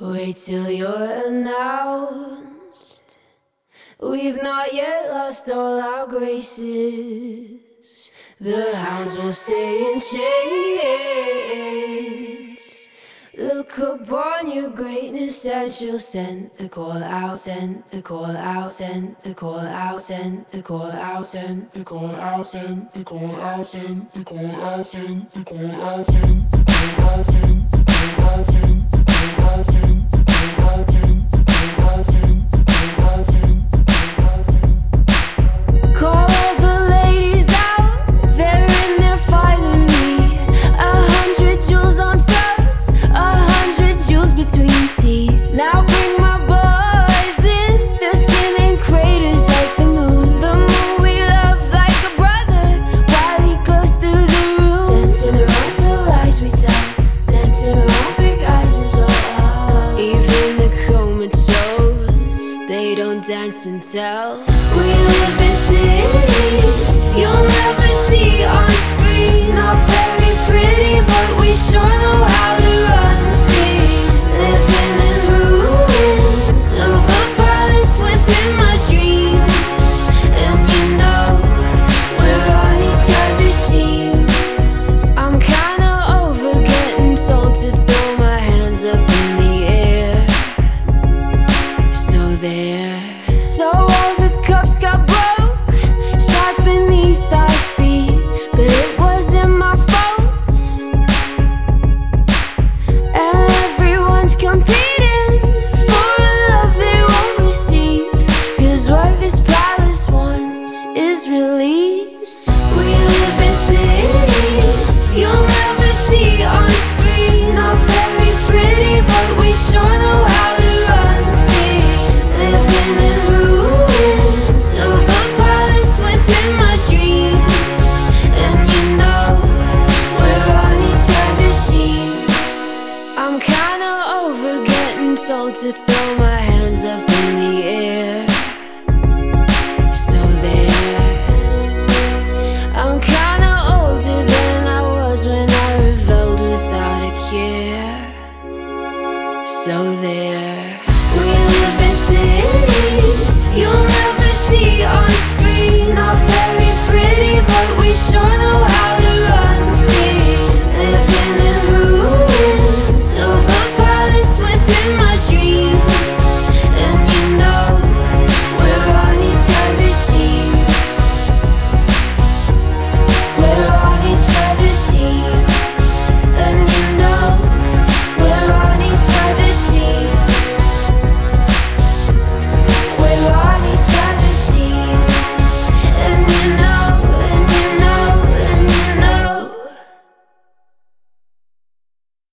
Wait till you're announced. We've not yet lost all our graces. The hounds will stay in chains. Look upon your greatness and she'll send the call out, send the call out, send the call out, send the call out, send the call out, send the call out, send the call out, send the call out, send the call out, send the call out, send the call out, send the call out, send until we live I'm kinda over getting told to throw my hands up in the air. So there. I'm kinda older than I was when I reveled without a care. So there.